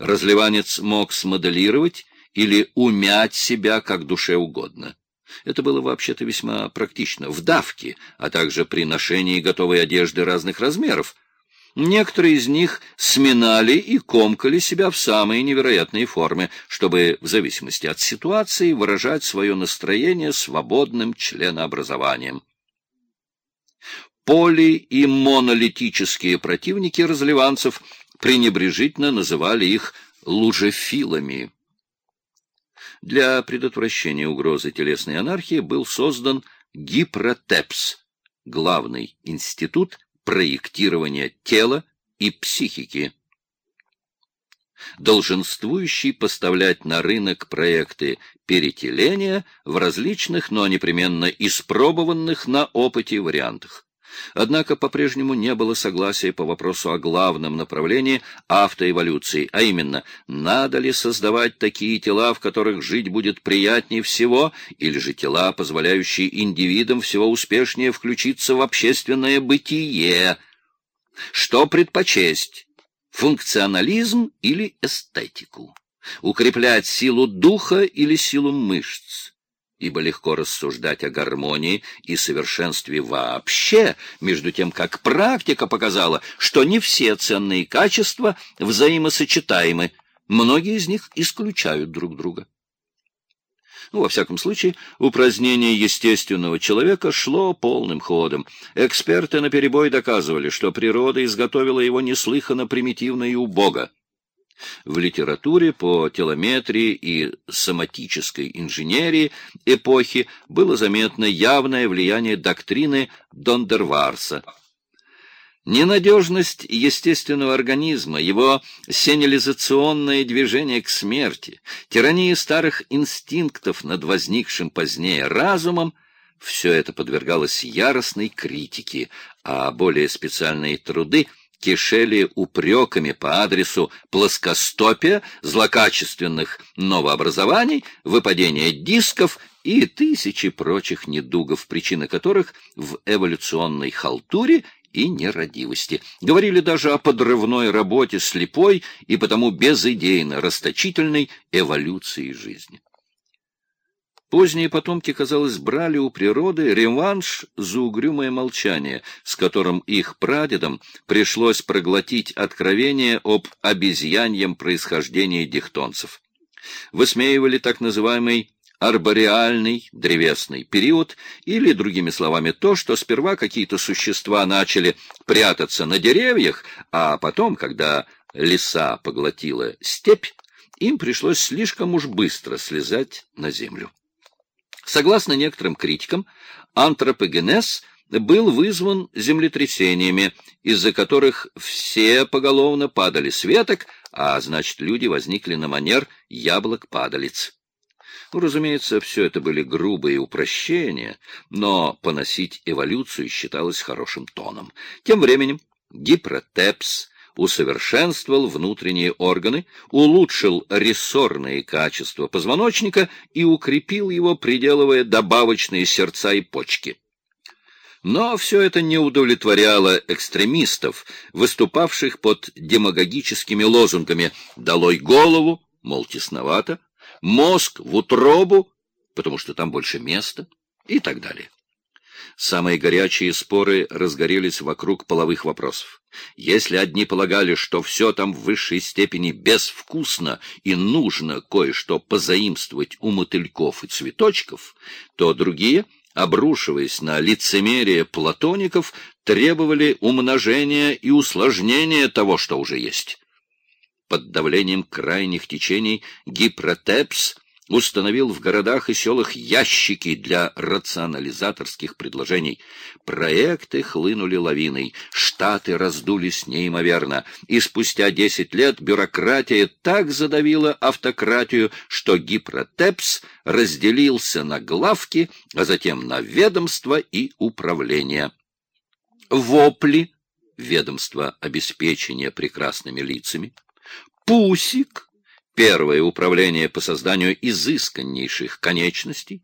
Разливанец мог смоделировать или умять себя как душе угодно. Это было вообще-то весьма практично в давке, а также при ношении готовой одежды разных размеров. Некоторые из них сминали и комкали себя в самые невероятные формы, чтобы, в зависимости от ситуации, выражать свое настроение свободным членообразованием. Поли- и монолитические противники разливанцев пренебрежительно называли их лужефилами. Для предотвращения угрозы телесной анархии был создан Гипротепс, главный институт проектирования тела и психики, долженствующий поставлять на рынок проекты перетеления в различных, но непременно испробованных на опыте вариантах. Однако по-прежнему не было согласия по вопросу о главном направлении автоэволюции, а именно, надо ли создавать такие тела, в которых жить будет приятнее всего, или же тела, позволяющие индивидам всего успешнее включиться в общественное бытие. Что предпочесть? Функционализм или эстетику? Укреплять силу духа или силу мышц? Ибо легко рассуждать о гармонии и совершенстве вообще, между тем как практика показала, что не все ценные качества взаимосочетаемы, многие из них исключают друг друга. Ну, во всяком случае, упразднение естественного человека шло полным ходом. Эксперты наперебой доказывали, что природа изготовила его неслыханно примитивно и убого. В литературе по телометрии и соматической инженерии эпохи было заметно явное влияние доктрины Дондерварса. Ненадежность естественного организма, его сенилизационное движение к смерти, тирания старых инстинктов над возникшим позднее разумом — все это подвергалось яростной критике, а более специальные труды — кишели упреками по адресу плоскостопия, злокачественных новообразований, выпадения дисков и тысячи прочих недугов, причины которых в эволюционной халтуре и нерадивости. Говорили даже о подрывной работе слепой и потому безыдейно расточительной эволюции жизни. Поздние потомки, казалось, брали у природы реванш за угрюмое молчание, с которым их прадедам пришлось проглотить откровение об обезьяньем происхождении дихтонцев. Высмеивали так называемый арбореальный древесный период, или, другими словами, то, что сперва какие-то существа начали прятаться на деревьях, а потом, когда леса поглотила степь, им пришлось слишком уж быстро слезать на землю. Согласно некоторым критикам, антропогенез был вызван землетрясениями, из-за которых все поголовно падали с веток, а значит, люди возникли на манер яблок-падалиц. Ну, разумеется, все это были грубые упрощения, но поносить эволюцию считалось хорошим тоном. Тем временем Гипротепс усовершенствовал внутренние органы, улучшил рессорные качества позвоночника и укрепил его, приделывая добавочные сердца и почки. Но все это не удовлетворяло экстремистов, выступавших под демагогическими лозунгами «долой голову», мол, тесновато, «мозг в утробу», потому что там больше места и так далее. Самые горячие споры разгорелись вокруг половых вопросов. Если одни полагали, что все там в высшей степени безвкусно и нужно кое-что позаимствовать у мотыльков и цветочков, то другие, обрушиваясь на лицемерие платоников, требовали умножения и усложнения того, что уже есть. Под давлением крайних течений Гипротепс установил в городах и селах ящики для рационализаторских предложений. Проекты хлынули лавиной, штаты раздулись неимоверно, и спустя десять лет бюрократия так задавила автократию, что Гипротепс разделился на главки, а затем на ведомства и управления. Вопли — ведомство обеспечения прекрасными лицами, Пусик — Первое управление по созданию изысканнейших конечностей,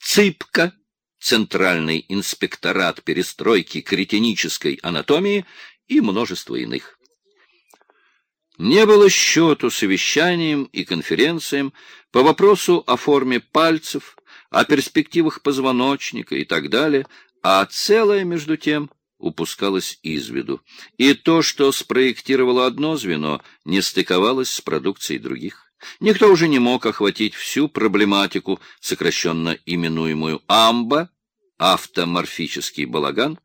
ЦИПКа, Центральный инспекторат перестройки кретинической анатомии и множество иных. Не было счету совещаниям и конференциям по вопросу о форме пальцев, о перспективах позвоночника и так далее, а целое, между тем, упускалось из виду. И то, что спроектировало одно звено, не стыковалось с продукцией других. Никто уже не мог охватить всю проблематику, сокращенно именуемую АМБА, автоморфический балаган,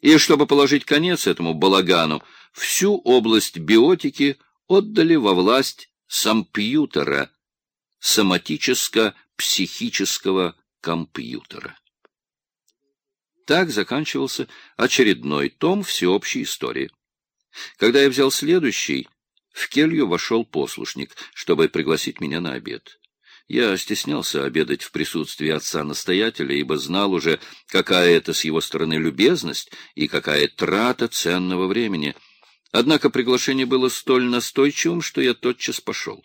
и чтобы положить конец этому балагану, всю область биотики отдали во власть сампьютера, соматическо-психического компьютера. Так заканчивался очередной том всеобщей истории. Когда я взял следующий, в келью вошел послушник, чтобы пригласить меня на обед. Я стеснялся обедать в присутствии отца-настоятеля, ибо знал уже, какая это с его стороны любезность и какая трата ценного времени. Однако приглашение было столь настойчивым, что я тотчас пошел.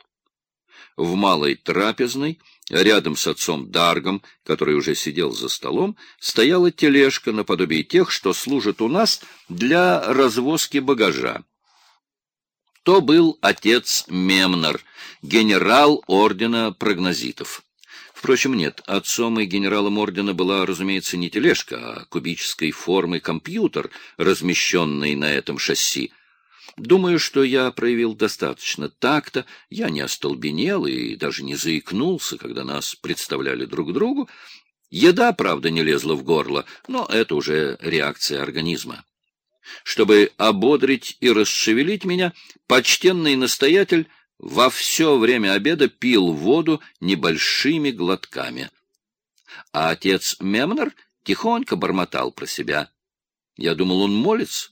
В малой трапезной, рядом с отцом Даргом, который уже сидел за столом, стояла тележка наподобие тех, что служат у нас для развозки багажа. То был отец Мемнер, генерал ордена прогнозитов. Впрочем, нет, отцом и генералом ордена была, разумеется, не тележка, а кубической формы компьютер, размещенный на этом шасси. Думаю, что я проявил достаточно такта, я не остолбенел и даже не заикнулся, когда нас представляли друг другу. Еда, правда, не лезла в горло, но это уже реакция организма. Чтобы ободрить и расшевелить меня, почтенный настоятель во все время обеда пил воду небольшими глотками. А отец Мемнер тихонько бормотал про себя. Я думал, он молится,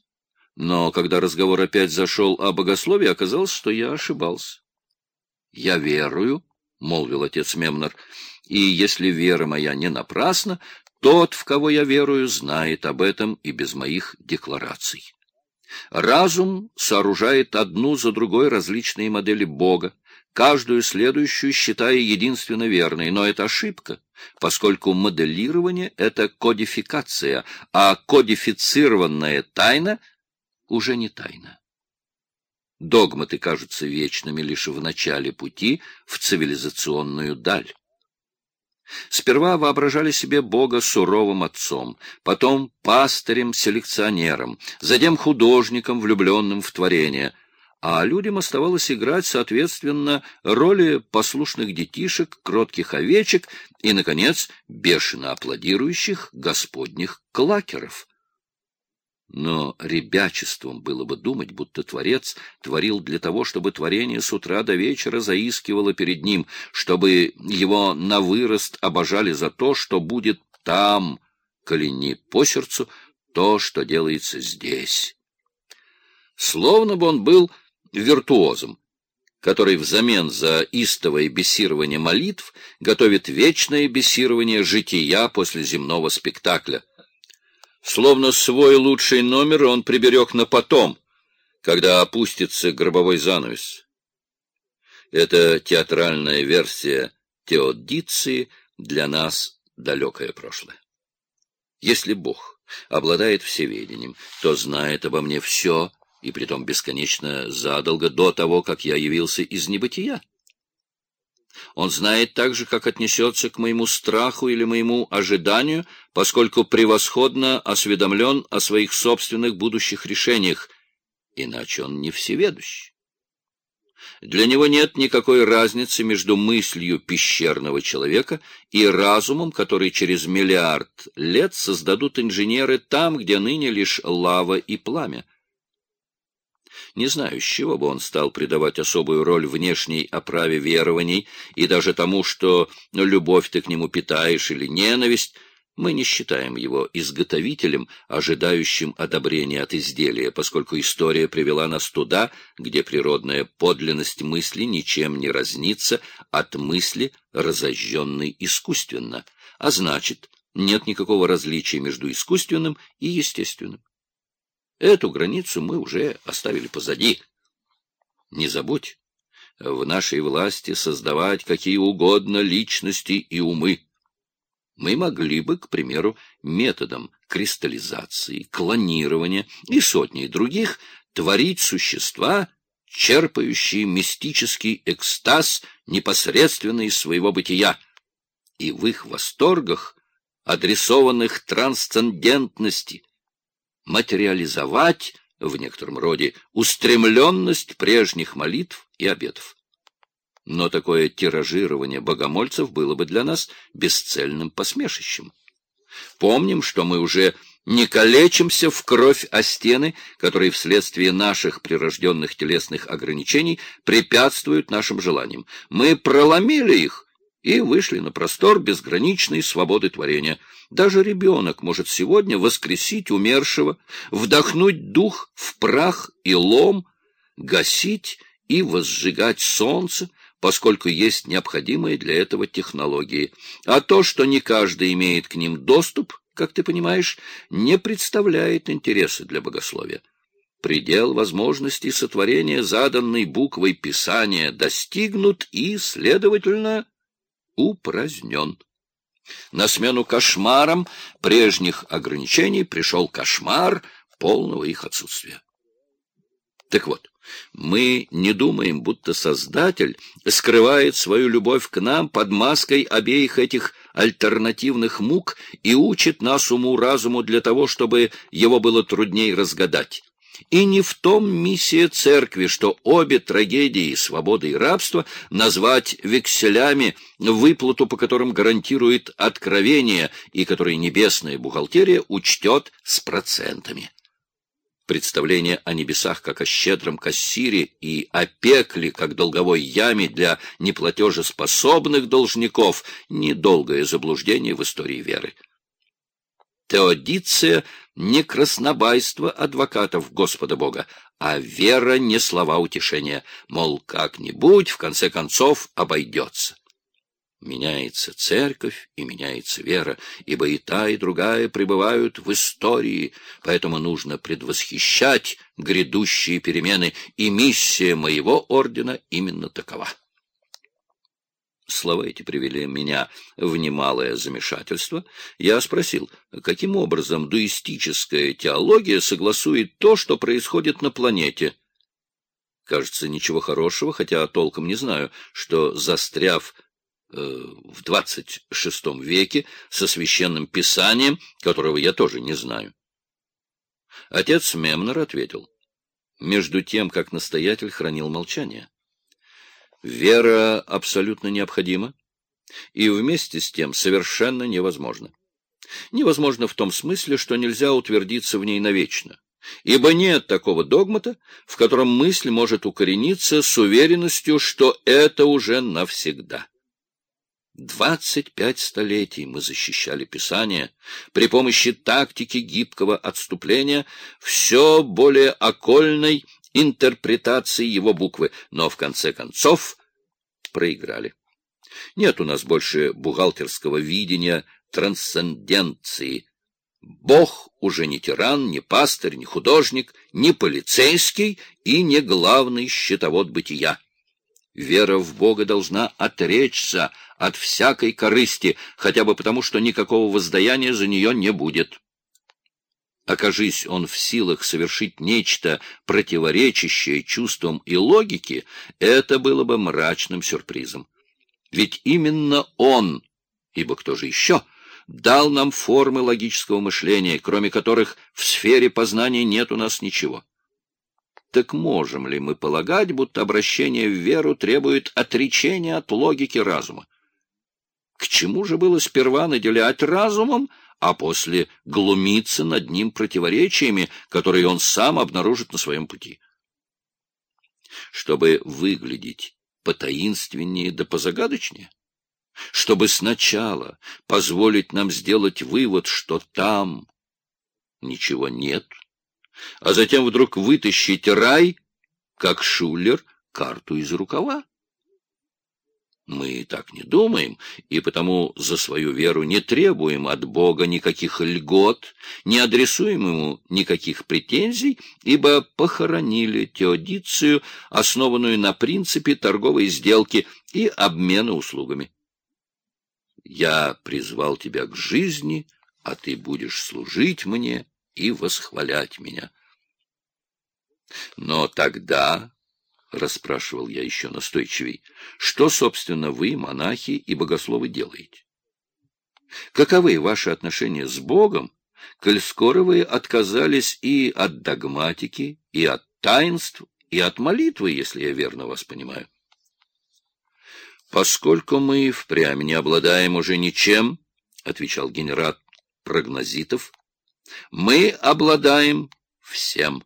но когда разговор опять зашел о богословии, оказалось, что я ошибался. — Я верую, — молвил отец Мемнер, — и если вера моя не напрасна, тот, в кого я верую, знает об этом и без моих деклараций. Разум сооружает одну за другой различные модели Бога, каждую следующую считая единственно верной, но это ошибка, поскольку моделирование — это кодификация, а кодифицированная тайна уже не тайна. Догматы кажутся вечными лишь в начале пути в цивилизационную даль. Сперва воображали себе Бога суровым отцом, потом пастырем-селекционером, затем художником, влюбленным в творение, а людям оставалось играть, соответственно, роли послушных детишек, кротких овечек и, наконец, бешено аплодирующих господних клакеров — но ребячеством было бы думать, будто Творец творил для того, чтобы творение с утра до вечера заискивало перед ним, чтобы его на вырост обожали за то, что будет там, коли не по сердцу, то, что делается здесь. Словно бы он был виртуозом, который взамен за истовое бесирование молитв готовит вечное бесирование жития после земного спектакля — Словно свой лучший номер он приберег на потом, когда опустится гробовой занавес. Это театральная версия теодиции для нас далекое прошлое. Если Бог обладает всеведением, то знает обо мне все, и притом бесконечно задолго до того, как я явился из небытия. Он знает также, как отнесется к моему страху или моему ожиданию, поскольку превосходно осведомлен о своих собственных будущих решениях, иначе он не всеведущ. Для него нет никакой разницы между мыслью пещерного человека и разумом, который через миллиард лет создадут инженеры там, где ныне лишь лава и пламя. Не знаю, с чего бы он стал придавать особую роль внешней оправе верований и даже тому, что любовь ты к нему питаешь или ненависть, мы не считаем его изготовителем, ожидающим одобрения от изделия, поскольку история привела нас туда, где природная подлинность мысли ничем не разнится от мысли, разожженной искусственно, а значит, нет никакого различия между искусственным и естественным. Эту границу мы уже оставили позади. Не забудь, в нашей власти создавать какие угодно личности и умы. Мы могли бы, к примеру, методом кристаллизации, клонирования и сотней других творить существа, черпающие мистический экстаз непосредственно из своего бытия, и в их восторгах, адресованных трансцендентности, материализовать в некотором роде устремленность прежних молитв и обетов. Но такое тиражирование богомольцев было бы для нас бесцельным посмешищем. Помним, что мы уже не калечимся в кровь о стены, которые вследствие наших прирожденных телесных ограничений препятствуют нашим желаниям. Мы проломили их и вышли на простор безграничной свободы творения. Даже ребенок может сегодня воскресить умершего, вдохнуть дух в прах и лом, гасить и возжигать солнце, поскольку есть необходимые для этого технологии. А то, что не каждый имеет к ним доступ, как ты понимаешь, не представляет интереса для богословия. Предел возможностей сотворения, заданной буквой Писания, достигнут и, следовательно, упразднен. На смену кошмарам прежних ограничений пришел кошмар полного их отсутствия. Так вот, мы не думаем, будто Создатель скрывает свою любовь к нам под маской обеих этих альтернативных мук и учит нас уму-разуму для того, чтобы его было трудней разгадать. И не в том миссия церкви, что обе трагедии, свободы и рабства, назвать векселями, выплату по которым гарантирует откровение и которые небесная бухгалтерия учтет с процентами. Представление о небесах как о щедром кассире и о пекле как долговой яме для неплатежеспособных должников – недолгое заблуждение в истории веры. Теодиция – не краснобайство адвокатов Господа Бога, а вера не слова утешения, мол, как-нибудь в конце концов обойдется. Меняется церковь и меняется вера, ибо и та, и другая пребывают в истории, поэтому нужно предвосхищать грядущие перемены, и миссия моего ордена именно такова. Слова эти привели меня в немалое замешательство. Я спросил, каким образом дуистическая теология согласует то, что происходит на планете. Кажется, ничего хорошего, хотя толком не знаю, что, застряв Э, в двадцать шестом веке со священным писанием, которого я тоже не знаю. Отец Мемнер ответил, между тем, как настоятель хранил молчание. Вера абсолютно необходима и вместе с тем совершенно невозможна. Невозможно в том смысле, что нельзя утвердиться в ней навечно, ибо нет такого догмата, в котором мысль может укорениться с уверенностью, что это уже навсегда. Двадцать пять столетий мы защищали Писание при помощи тактики гибкого отступления, все более окольной интерпретации его буквы, но в конце концов проиграли. Нет у нас больше бухгалтерского видения трансценденции. Бог уже не тиран, не пастырь, не художник, не полицейский и не главный счетовод бытия. Вера в Бога должна отречься от всякой корысти, хотя бы потому, что никакого воздаяния за нее не будет. Окажись он в силах совершить нечто противоречащее чувствам и логике, это было бы мрачным сюрпризом. Ведь именно он, ибо кто же еще, дал нам формы логического мышления, кроме которых в сфере познания нет у нас ничего. Так можем ли мы полагать, будто обращение в веру требует отречения от логики разума? К чему же было сперва наделять разумом, а после глумиться над ним противоречиями, которые он сам обнаружит на своем пути? Чтобы выглядеть потаинственнее да позагадочнее? Чтобы сначала позволить нам сделать вывод, что там ничего нет, а затем вдруг вытащить рай, как Шулер, карту из рукава? Мы так не думаем, и потому за свою веру не требуем от Бога никаких льгот, не адресуем ему никаких претензий, ибо похоронили теодицию, основанную на принципе торговой сделки и обмена услугами. Я призвал тебя к жизни, а ты будешь служить мне и восхвалять меня. Но тогда расспрашивал я еще настойчивей, — что, собственно, вы, монахи и богословы, делаете? Каковы ваши отношения с Богом, коль скоро вы отказались и от догматики, и от таинств, и от молитвы, если я верно вас понимаю? Поскольку мы впрямь не обладаем уже ничем, — отвечал генерал Прогнозитов, — мы обладаем всем.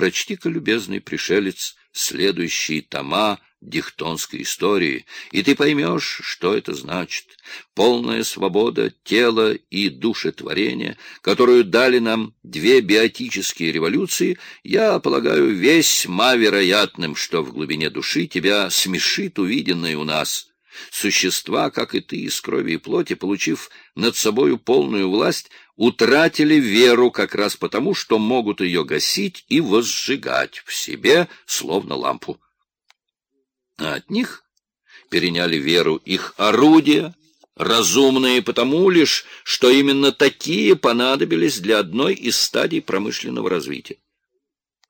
Прочти-ка, любезный пришелец, следующие тома дихтонской истории, и ты поймешь, что это значит. Полная свобода тела и душетворения, которую дали нам две биотические революции, я полагаю весьма вероятным, что в глубине души тебя смешит увиденное у нас. Существа, как и ты, из крови и плоти, получив над собою полную власть, утратили веру как раз потому, что могут ее гасить и возжигать в себе, словно лампу а от них переняли веру их орудия, разумные потому лишь, что именно такие понадобились для одной из стадий промышленного развития.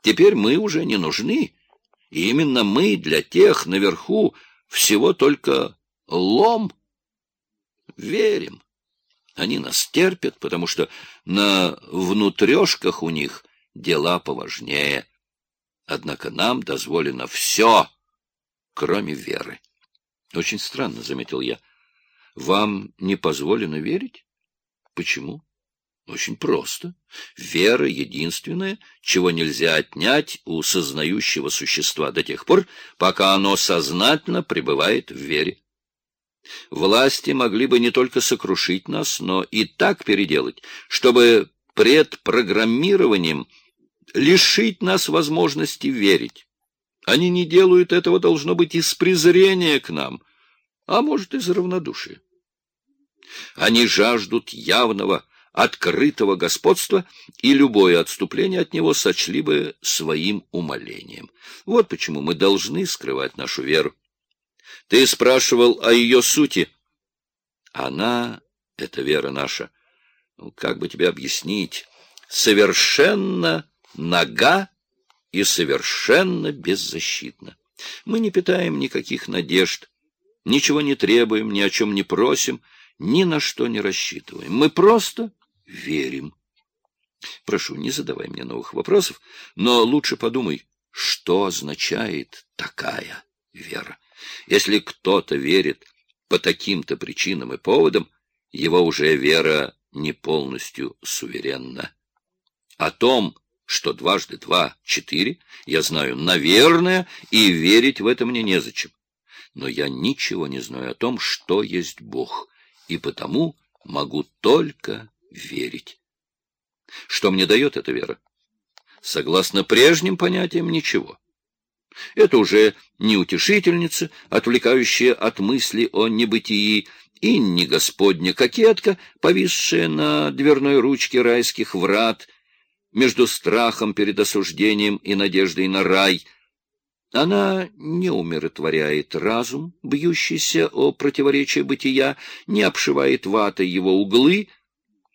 Теперь мы уже не нужны, и именно мы для тех наверху всего только лом. Верим. Они нас терпят, потому что на внутрешках у них дела поважнее. Однако нам дозволено все — кроме веры. Очень странно, — заметил я. Вам не позволено верить? Почему? Очень просто. Вера единственная, чего нельзя отнять у сознающего существа до тех пор, пока оно сознательно пребывает в вере. Власти могли бы не только сокрушить нас, но и так переделать, чтобы предпрограммированием лишить нас возможности верить. Они не делают этого, должно быть, из презрения к нам, а может, из равнодушия. Они жаждут явного, открытого господства, и любое отступление от него сочли бы своим умолением. Вот почему мы должны скрывать нашу веру. Ты спрашивал о ее сути. Она, эта вера наша, ну, как бы тебе объяснить, совершенно нога и совершенно беззащитна. Мы не питаем никаких надежд, ничего не требуем, ни о чем не просим, ни на что не рассчитываем. Мы просто верим. Прошу, не задавай мне новых вопросов, но лучше подумай, что означает такая вера. Если кто-то верит по таким-то причинам и поводам, его уже вера не полностью суверенна. О том, что дважды два — четыре, я знаю, наверное, и верить в это мне незачем. Но я ничего не знаю о том, что есть Бог, и потому могу только верить. Что мне дает эта вера? Согласно прежним понятиям, ничего. Это уже не утешительница, отвлекающая от мысли о небытии, и не Господня кокетка, повисшая на дверной ручке райских врат — между страхом перед осуждением и надеждой на рай. Она не умиротворяет разум, бьющийся о противоречие бытия, не обшивает ватой его углы —